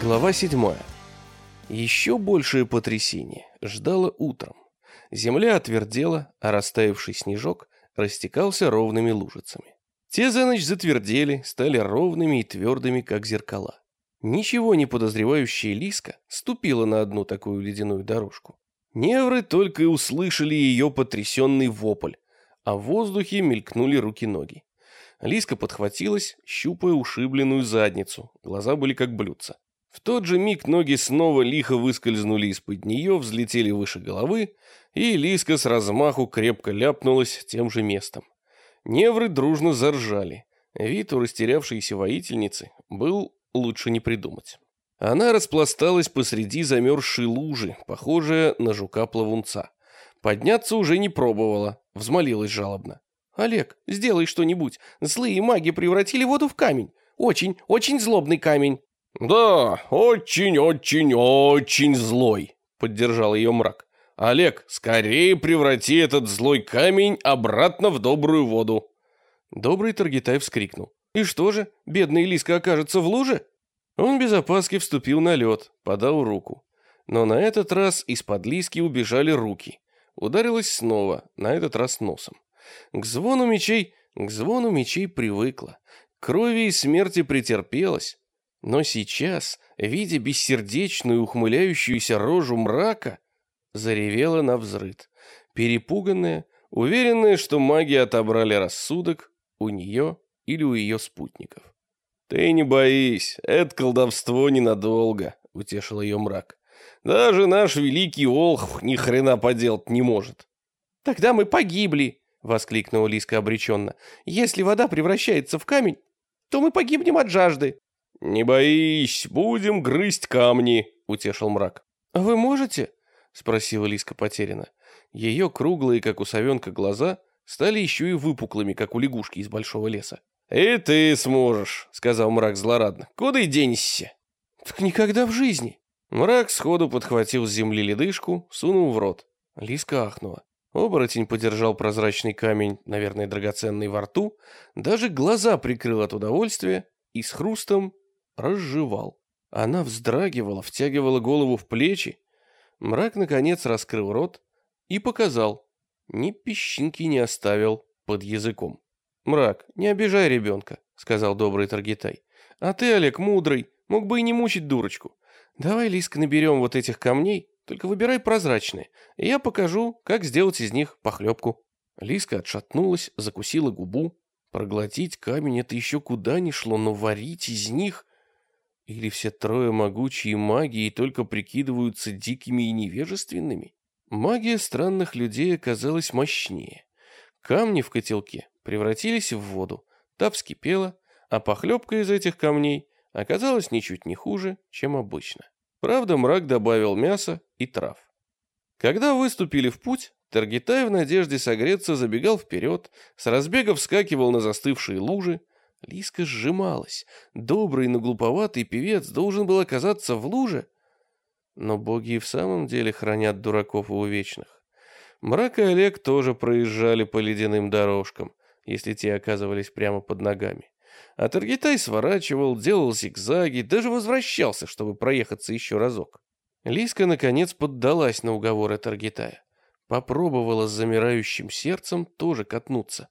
Глава 7. Еще большее потрясение ждало утром. Земля отвердела, а растаявший снежок растекался ровными лужицами. Те за ночь затвердели, стали ровными и твердыми, как зеркала. Ничего не подозревающая Лиска ступила на одну такую ледяную дорожку. Невры только и услышали ее потрясенный вопль, а в воздухе мелькнули руки-ноги. Лиска подхватилась, щупая ушибленную задницу, глаза были как блюдца. В тот же миг ноги снова лихо выскользнули из-под нее, взлетели выше головы, и Лиска с размаху крепко ляпнулась тем же местом. Невры дружно заржали. Вид у растерявшейся воительницы был лучше не придумать. Она распласталась посреди замерзшей лужи, похожая на жука-плавунца. Подняться уже не пробовала, взмолилась жалобно. «Олег, сделай что-нибудь. Злые маги превратили воду в камень. Очень, очень злобный камень». «Да, очень-очень-очень злой», — поддержал ее мрак. «Олег, скорее преврати этот злой камень обратно в добрую воду». Добрый Таргитай вскрикнул. «И что же, бедный Лиска окажется в луже?» Он без опаски вступил на лед, подал руку. Но на этот раз из-под Лиски убежали руки. Ударилась снова, на этот раз носом. К звону мечей, к звону мечей привыкла. Крови и смерти претерпелась, но сейчас, видя бессердечную ухмыляющуюся рожу мрака, заревела на взрыд, перепуганная, уверенная, что маги отобрали рассудок у нее или у ее спутников. «Ты не боись, это колдовство ненадолго», — утешил ее мрак. «Даже наш великий Олхв ни хрена поделать не может». «Тогда мы погибли», — воскликнула Лиска обреченно. «Если вода превращается в камень, то мы погибнем от жажды». «Не боись, будем грызть камни», — утешил мрак. «А вы можете?» — спросила Лиска потеряно. Ее круглые, как у совенка, глаза стали еще и выпуклыми, как у лягушки из большого леса. «И ты сможешь», — сказал мрак злорадно. «Куда и денешься?» «Так никогда в жизни». Мрак сходу подхватил с земли ледышку, сунул в рот. Лиска ахнула. Оборотень подержал прозрачный камень, наверное, драгоценный во рту, даже глаза прикрыл от удовольствия и с хрустом разжевал. Она вздрагивала, втягивала голову в плечи. Мрак, наконец, раскрыл рот и показал. Ни песчинки не оставил под языком. «Мрак, не обижай ребенка», — сказал добрый Таргитай. «А ты, Олег, мудрый, мог бы и не мучить дурочку. Давай, Лиска, наберем вот этих камней, только выбирай прозрачные, и я покажу, как сделать из них похлебку». Лиска отшатнулась, закусила губу. Проглотить камень — это еще куда ни шло, но варить из них... Или все трое могучие маги и только прикидываются дикими и невежественными? Магия странных людей оказалась мощнее. Камни в котелке превратились в воду, та вскипела, а похлебка из этих камней оказалась ничуть не хуже, чем обычно. Правда, мрак добавил мяса и трав. Когда выступили в путь, Таргитай в надежде согреться забегал вперед, с разбега вскакивал на застывшие лужи, Лиска сжималась. Добрый, но глуповатый певец должен был оказаться в луже. Но боги и в самом деле хранят дураков и увечных. Мрак и Олег тоже проезжали по ледяным дорожкам, если те оказывались прямо под ногами. А Таргитай сворачивал, делал зигзаги, даже возвращался, чтобы проехаться еще разок. Лиска, наконец, поддалась на уговоры Таргитая. Попробовала с замирающим сердцем тоже катнуться.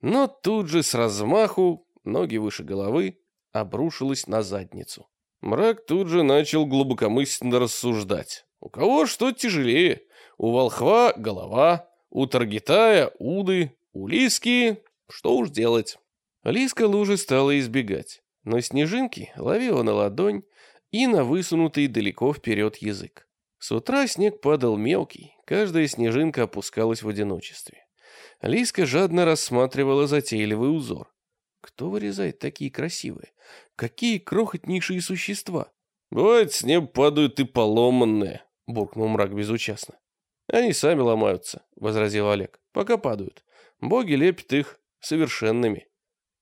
Но тут же с размаху ноги выше головы, обрушилась на задницу. Мрак тут же начал глубокомысленно рассуждать. У кого что тяжелее? У волхва голова, у таргитая уды, у лиски что уж делать. Лиска лужи стала избегать, но снежинки ловила на ладонь и на высунутый далеко вперед язык. С утра снег падал мелкий, каждая снежинка опускалась в одиночестве. Лиска жадно рассматривала затейливый узор. Кто вырезает такие красивые? Какие крохотнейшие существа? Бывает, с неба падают и поломанные, буркнул мрак безучастно. Они сами ломаются, возразил Олег. Пока падают. Боги лепят их совершенными.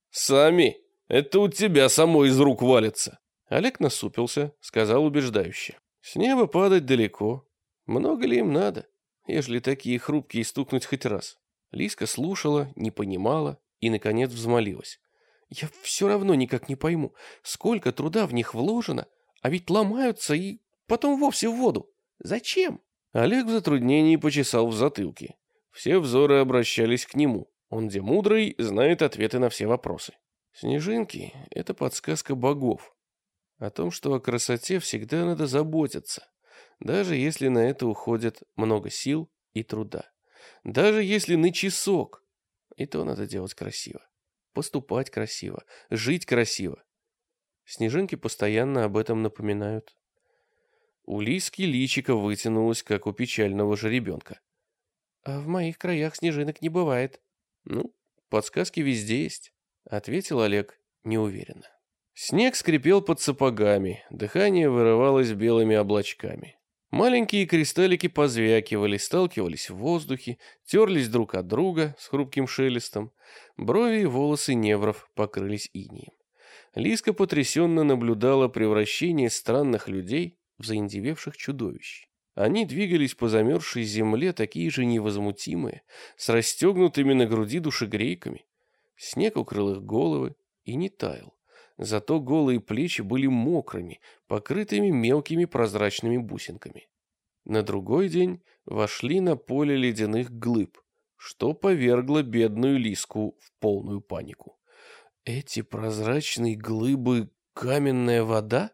Сами? Это у тебя само из рук валится. Олег насупился, сказал убеждающе. С неба падать далеко. Много ли им надо, ежели такие хрупкие стукнуть хоть раз? Лиска слушала, не понимала и, наконец, взмолилась. Я все равно никак не пойму, сколько труда в них вложено, А ведь ломаются и потом вовсе в воду. Зачем? Олег в затруднении почесал в затылке. Все взоры обращались к нему. Он, где мудрый, знает ответы на все вопросы. Снежинки — это подсказка богов. О том, что о красоте всегда надо заботиться, даже если на это уходит много сил и труда. Даже если на часок, и то надо делать красиво. Поступать красиво, жить красиво. Снежинки постоянно об этом напоминают. У Лиски личико вытянулось, как у печального жеребенка. А в моих краях снежинок не бывает. Ну, подсказки везде есть, ответил Олег неуверенно. Снег скрипел под сапогами, дыхание вырывалось белыми облачками. Маленькие кристаллики позвякивали, сталкивались в воздухе, терлись друг от друга с хрупким шелестом. Брови и волосы невров покрылись инием. Лиска потрясенно наблюдала превращение странных людей в заиндевевших чудовищ. Они двигались по замерзшей земле, такие же невозмутимые, с расстегнутыми на груди душегрейками. Снег укрыл их головы и не таял. Зато голые плечи были мокрыми, покрытыми мелкими прозрачными бусинками. На другой день вошли на поле ледяных глыб, что повергло бедную Лиску в полную панику. Эти прозрачные глыбы — каменная вода?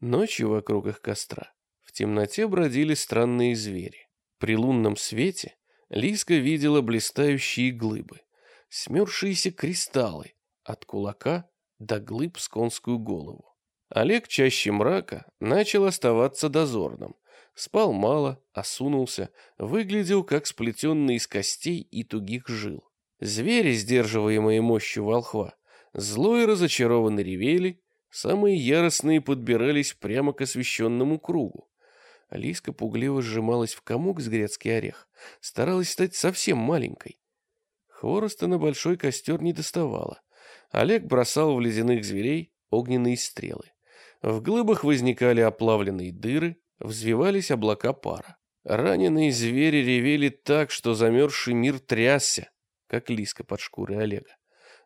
Ночью вокруг их костра в темноте бродили странные звери. При лунном свете Лиска видела блистающие глыбы, смерзшиеся кристаллы от кулака до глыб с голову. Олег чаще мрака начал оставаться дозорным. Спал мало, осунулся, выглядел как сплетенный из костей и тугих жил. Звери, сдерживаемые мощью волхва, зло и разочарованно ревели, самые яростные подбирались прямо к освещенному кругу. Алиска пугливо сжималась в комок с грецкий орех, старалась стать совсем маленькой. Хвороста на большой костер не доставала. Олег бросал в ледяных зверей огненные стрелы. В глыбах возникали оплавленные дыры, взвивались облака пара. Раненые звери ревели так, что замерзший мир трясся, как лиска под шкурой Олега.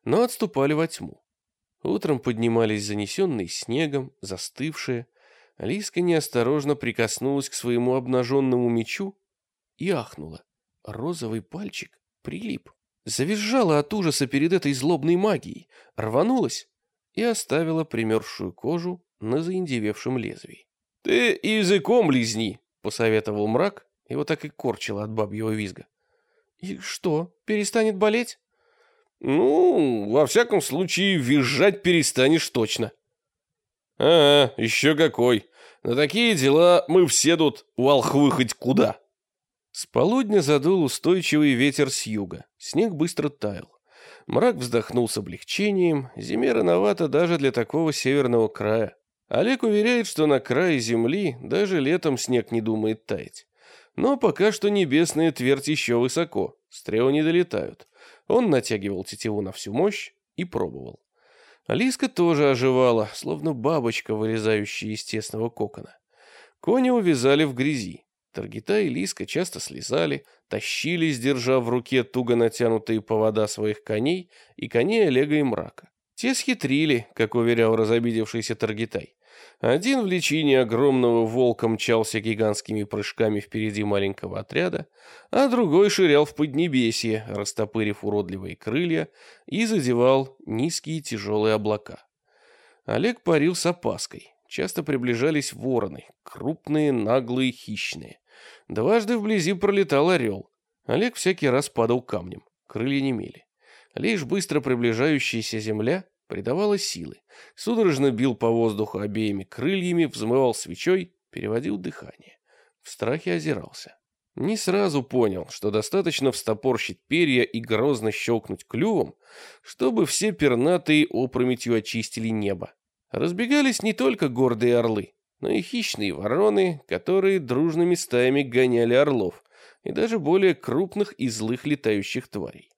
Но отступали во тьму. Утром поднимались занесенные снегом, застывшие, Лиска неосторожно прикоснулась к своему обнаженному мечу и ахнула. Розовый пальчик прилип. Завизжала от ужаса перед этой злобной магией, рванулась и оставила примерзшую кожу на заиндевевшем лезвии. «Ты языком лизни!» — посоветовал мрак, его так и корчило от бабьего визга. «И что, перестанет болеть?» «Ну, во всяком случае, визжать перестанешь точно», «А, еще какой. На такие дела мы все тут волхвы хоть куда». С полудня задул устойчивый ветер с юга. Снег быстро таял. Мрак вздохнул с облегчением. Зиме рановато даже для такого северного края. Олег уверяет, что на крае земли даже летом снег не думает таять. Но пока что небесная твердь еще высоко, стрелы не долетают. Он натягивал тетиву на всю мощь и пробовал. Алиска тоже оживала, словно бабочка, вылезающая из тесного кокона. Кони увязали в грязи. Таргита и Лиска часто слезали, тащились, держа в руке туго натянутые повода своих коней и коней Олега и Мрака. Те схитрили, как уверял разобидевшийся Таргитай. Один в личине огромного волка мчался гигантскими прыжками впереди маленького отряда, а другой ширял в поднебесье, растопырив уродливые крылья, и задевал низкие тяжелые облака. Олег парил с опаской. Часто приближались вороны, крупные, наглые, хищные. Дважды вблизи пролетал орел. Олег всякий раз падал камнем, крылья не мели. Лишь быстро приближающаяся земля придавала силы. Судорожно бил по воздуху обеими крыльями, взмывал свечой, переводил дыхание. В страхе озирался. Не сразу понял, что достаточно встопорщить перья и грозно щелкнуть клювом, чтобы все пернатые опрометью очистили небо. Разбегались не только гордые орлы, но и хищные вороны, которые дружными стаями гоняли орлов, и даже более крупных и злых летающих тварей.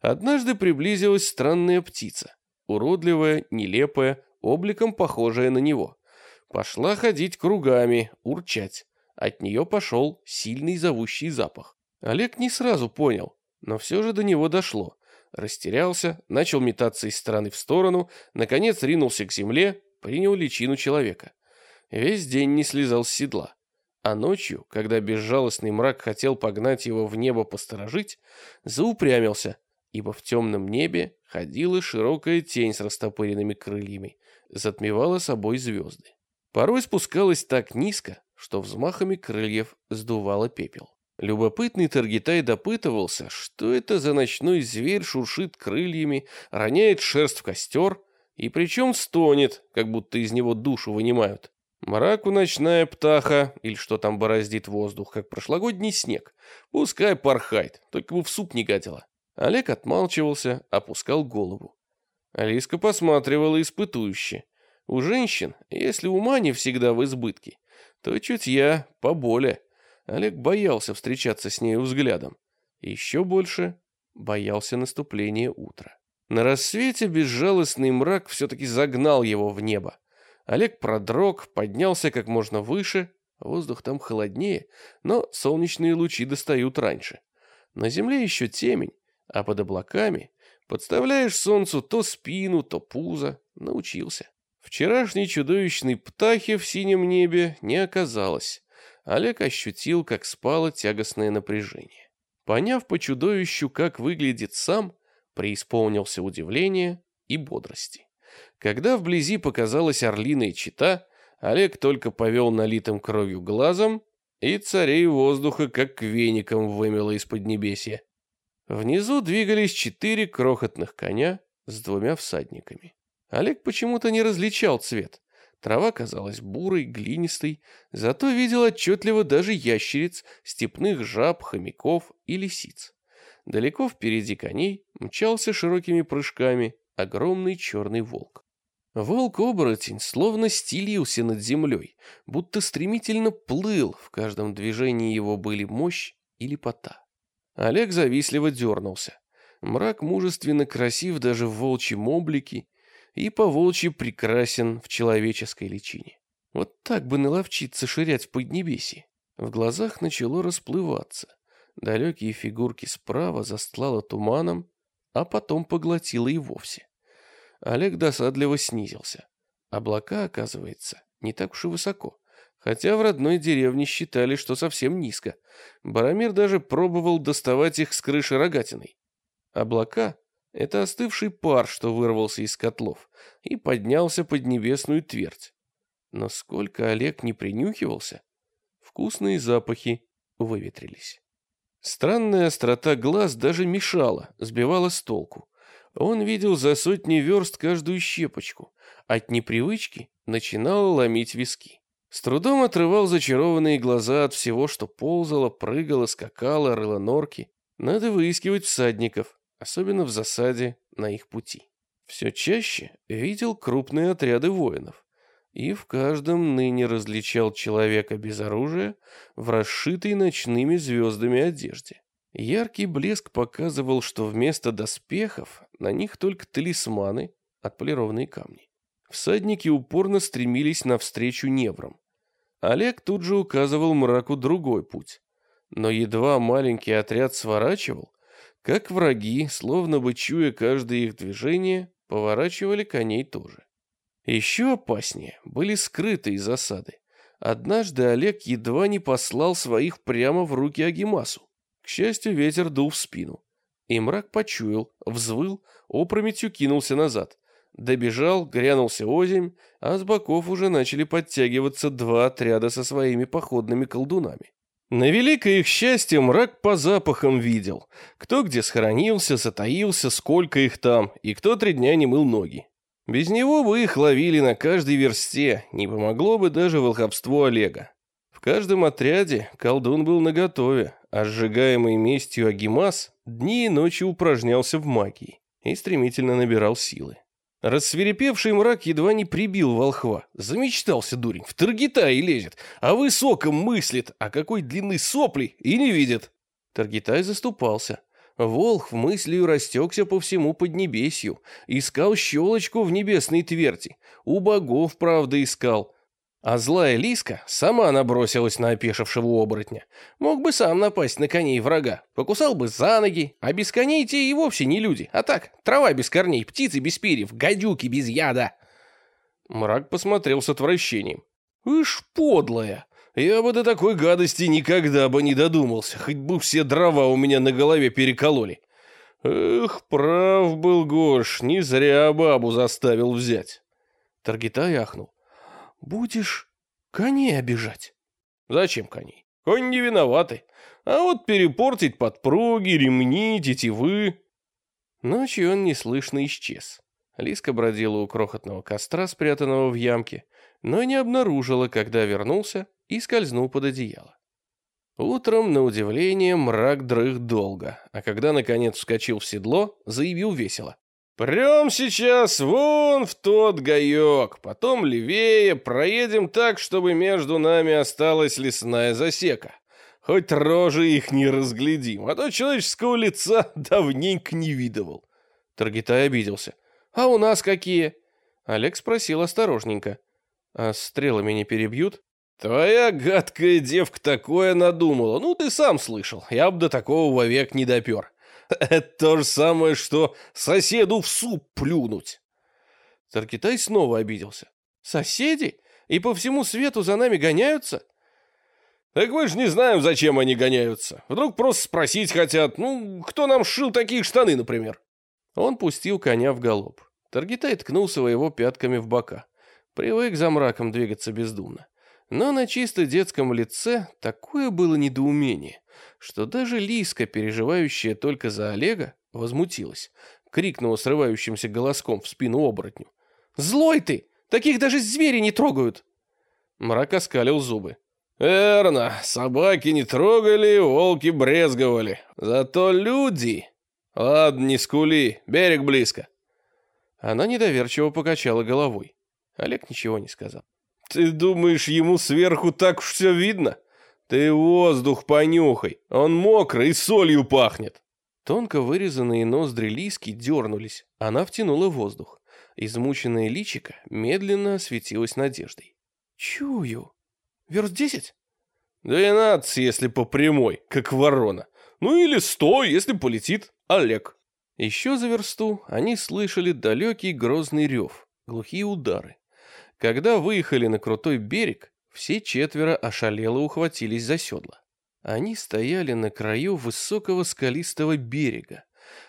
Однажды приблизилась странная птица уродливая, нелепая, обликом похожая на него. Пошла ходить кругами, урчать. От нее пошел сильный зовущий запах. Олег не сразу понял, но все же до него дошло. Растерялся, начал метаться из стороны в сторону, наконец ринулся к земле, принял личину человека. Весь день не слезал с седла. А ночью, когда безжалостный мрак хотел погнать его в небо посторожить, заупрямился, ибо в темном небе ходила широкая тень с растопыренными крыльями, затмевала собой звезды. Порой спускалась так низко, что взмахами крыльев сдувало пепел. Любопытный Таргитай допытывался, что это за ночной зверь шуршит крыльями, роняет шерсть в костер, и причем стонет, как будто из него душу вынимают. Мраку ночная птаха, или что там бороздит воздух, как прошлогодний снег. Пускай порхает, только бы в суп не гадило. Олег отмалчивался, опускал голову. Алиска посматривала испытующе. У женщин, если ума не всегда в избытке, то чутья поболе. Олег боялся встречаться с нею взглядом. Еще больше боялся наступления утра. На рассвете безжалостный мрак все-таки загнал его в небо. Олег продрог, поднялся как можно выше, воздух там холоднее, но солнечные лучи достают раньше. На земле еще темень, а под облаками подставляешь солнцу то спину, то пузо. Научился. Вчерашней чудовищной птахи в синем небе не оказалось. Олег ощутил, как спало тягостное напряжение. Поняв по чудовищу, как выглядит сам, преисполнился удивления и бодрости. Когда вблизи показалась орлиная чита, Олег только повел налитым кровью глазом, и царей воздуха как веником вымело из-под небесья. Внизу двигались четыре крохотных коня с двумя всадниками. Олег почему-то не различал цвет. Трава казалась бурой, глинистой, зато видел отчетливо даже ящериц, степных жаб, хомяков и лисиц. Далеко впереди коней мчался широкими прыжками огромный черный волк. Волк-оборотень словно стелился над землей, будто стремительно плыл, в каждом движении его были мощь и лепота. Олег завистливо дернулся. Мрак мужественно красив даже в волчьем облике, и по-волчьи прекрасен в человеческой личине. Вот так бы наловчиться ширять в поднебесье. В глазах начало расплываться. Далекие фигурки справа застлало туманом, а потом поглотило и вовсе. Олег досадливо снизился. Облака, оказывается, не так уж и высоко. Хотя в родной деревне считали, что совсем низко. Барамир даже пробовал доставать их с крыши рогатиной. Облака это остывший пар, что вырвался из котлов и поднялся под небесную твердь. Но сколько Олег не принюхивался, вкусные запахи выветрились. Странная острота глаз даже мешала, сбивала с толку. Он видел за сотни верст каждую щепочку. От непривычки начинало ломить виски. С трудом отрывал зачарованные глаза от всего, что ползало, прыгало, скакало, рыло норки. Надо выискивать всадников, особенно в засаде на их пути. Все чаще видел крупные отряды воинов, и в каждом ныне различал человека без оружия в расшитой ночными звездами одежде. Яркий блеск показывал, что вместо доспехов на них только талисманы, отполированные камни. Всадники упорно стремились навстречу неврам. Олег тут же указывал мраку другой путь. Но едва маленький отряд сворачивал, как враги, словно бы чуя каждое их движение, поворачивали коней тоже. Еще опаснее были скрытые засады. Однажды Олег едва не послал своих прямо в руки Агимасу. К счастью, ветер дул в спину. И мрак почуял, взвыл, опрометью кинулся назад. Добежал, грянулся озимь, а с боков уже начали подтягиваться два отряда со своими походными колдунами. На великое их счастье мрак по запахам видел. Кто где схоронился, затаился, сколько их там, и кто три дня не мыл ноги. Без него бы их ловили на каждой версте, не помогло бы даже волхобство Олега. В каждом отряде колдун был наготове, а сжигаемый местью Агимас дни и ночи упражнялся в магии и стремительно набирал силы. Рассверепевший мрак едва не прибил волхва. Замечтался дурень, в Таргитай лезет, а высоком мыслит, а какой длины сопли и не видит. Таргитай заступался. Волх в мыслью растекся по всему Поднебесью, искал щелочку в небесной тверти, у богов, правда, искал, а злая Лиска сама набросилась на опешившего оборотня. Мог бы сам напасть на коней врага, покусал бы за ноги, а без коней те и вовсе не люди. А так, трава без корней, птицы без перьев, гадюки без яда. Мрак посмотрел с отвращением. Ишь, подлая! Я бы до такой гадости никогда бы не додумался, хоть бы все дрова у меня на голове перекололи. Эх, прав был Гош, не зря бабу заставил взять. Таргитай ахнул. Будешь коней обижать? Зачем коней? Конь не виноваты. А вот перепортить подпруги, ремни, тетивы... Ночью он неслышно исчез. Лиска бродила у крохотного костра, спрятанного в ямке, но не обнаружила, когда вернулся и скользнул под одеяло. Утром, на удивление, мрак дрых долго, а когда, наконец, вскочил в седло, заявил весело. «Прям сейчас вон в тот гаек, потом левее, проедем так, чтобы между нами осталась лесная засека. Хоть рожи их не разглядим, а то человеческого лица давненько не видывал». Таргитай обиделся. «А у нас какие?» Олег спросил осторожненько. «А стрелами не перебьют?» «Твоя гадкая девка такое надумала. Ну, ты сам слышал. Я бы до такого вовек не допер. Это то же самое, что соседу в суп плюнуть». Таркитай снова обиделся. «Соседи? И по всему свету за нами гоняются?» «Так мы же не знаем, зачем они гоняются. Вдруг просто спросить хотят, ну, кто нам шил такие штаны, например?» Он пустил коня в галоп. Таргитай ткнулся его пятками в бока. Привык за мраком двигаться бездумно. Но на чисто детском лице такое было недоумение, что даже Лиска, переживающая только за Олега, возмутилась. Крикнула срывающимся голоском в спину оборотню. «Злой ты! Таких даже звери не трогают!» Мрак оскалил зубы. «Верно, собаки не трогали, волки брезговали. Зато люди...» «Ладно, не скули, берег близко». Она недоверчиво покачала головой. Олег ничего не сказал. Ты думаешь, ему сверху так уж все видно? Ты воздух понюхай, он мокрый и солью пахнет. Тонко вырезанные ноздри Лиски дернулись, она втянула воздух. Измученное личико медленно осветилось надеждой. «Чую. Верст десять?» «Двенадцать, если по прямой, как ворона. Ну или сто, если полетит Олег». Еще за версту они слышали далекий грозный рев, глухие удары. Когда выехали на крутой берег, все четверо ошалело ухватились за седла. Они стояли на краю высокого скалистого берега.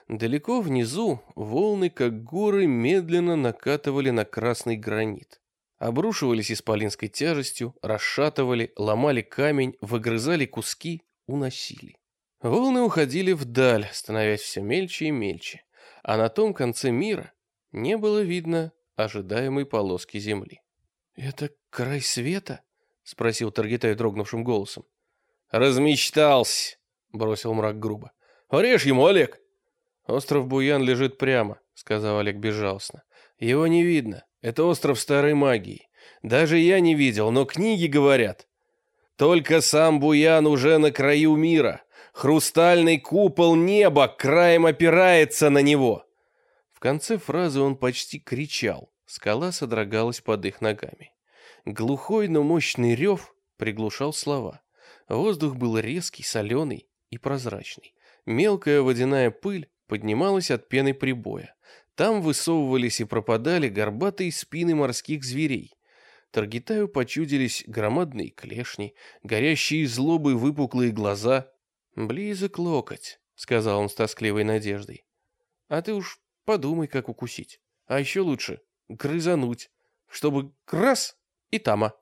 Далеко внизу волны, как горы, медленно накатывали на красный гранит. Обрушивались исполинской тяжестью, расшатывали, ломали камень, выгрызали куски, уносили. Волны уходили вдаль, становясь все мельче и мельче, а на том конце мира не было видно ожидаемой полоски земли. «Это край света?» — спросил Таргитай дрогнувшим голосом. «Размечтался!» — бросил мрак грубо. «Режь ему, Олег!» «Остров Буян лежит прямо», — сказал Олег безжалостно. «Его не видно. Это остров старой магии. Даже я не видел, но книги говорят. Только сам Буян уже на краю мира. Хрустальный купол неба краем опирается на него». В конце фразы он почти кричал. Скала содрогалась под их ногами. Глухой, но мощный рев приглушал слова. Воздух был резкий, соленый и прозрачный. Мелкая водяная пыль поднималась от пены прибоя. Там высовывались и пропадали горбатые спины морских зверей. Таргитаю почудились громадные клешни, горящие злобой выпуклые глаза. «Близок локоть», — сказал он с тоскливой надеждой. «А ты уж подумай, как укусить. А еще лучше грызануть, чтобы раз и тама.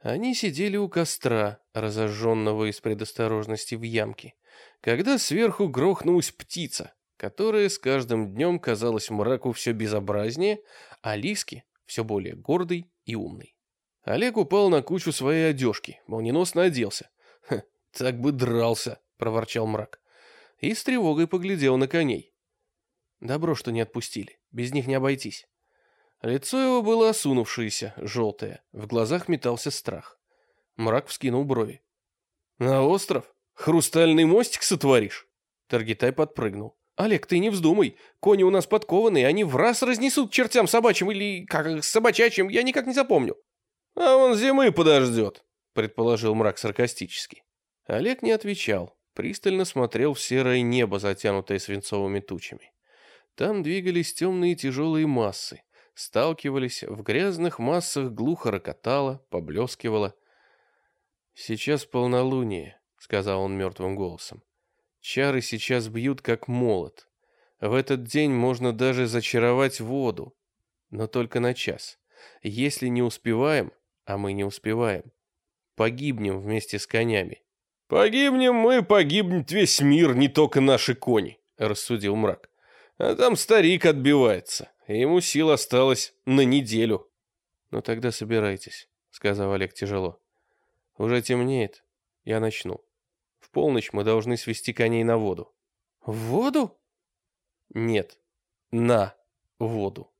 Они сидели у костра, разожженного из предосторожности в ямке, когда сверху грохнулась птица, которая с каждым днем казалась мраку все безобразнее, а Лиске все более гордой и умной. Олег упал на кучу своей одежки, молниеносно оделся. «Так бы дрался», — проворчал мрак. И с тревогой поглядел на коней. Добро, что не отпустили, без них не обойтись. Лицо его было осунувшееся, желтое, в глазах метался страх. Мрак вскинул брови. «На остров? Хрустальный мостик сотворишь?» Таргитай подпрыгнул. «Олег, ты не вздумай. Кони у нас подкованные, они в раз разнесут чертям собачьим или как собачачьим, я никак не запомню». «А он зимы подождет», — предположил мрак саркастически. Олег не отвечал, пристально смотрел в серое небо, затянутое свинцовыми тучами. Там двигались темные тяжелые массы, сталкивались, в грязных массах глухо рокотало, поблескивало. «Сейчас полнолуние», — сказал он мертвым голосом. «Чары сейчас бьют, как молот. В этот день можно даже зачаровать воду, но только на час. Если не успеваем, а мы не успеваем, погибнем вместе с конями». «Погибнем мы, погибнет весь мир, не только наши кони», — рассудил мрак. «А там старик отбивается, ему сил осталось на неделю». «Ну тогда собирайтесь», — сказал Олег тяжело. Уже темнеет. Я начну. В полночь мы должны свести коней на воду. В воду? Нет. На воду.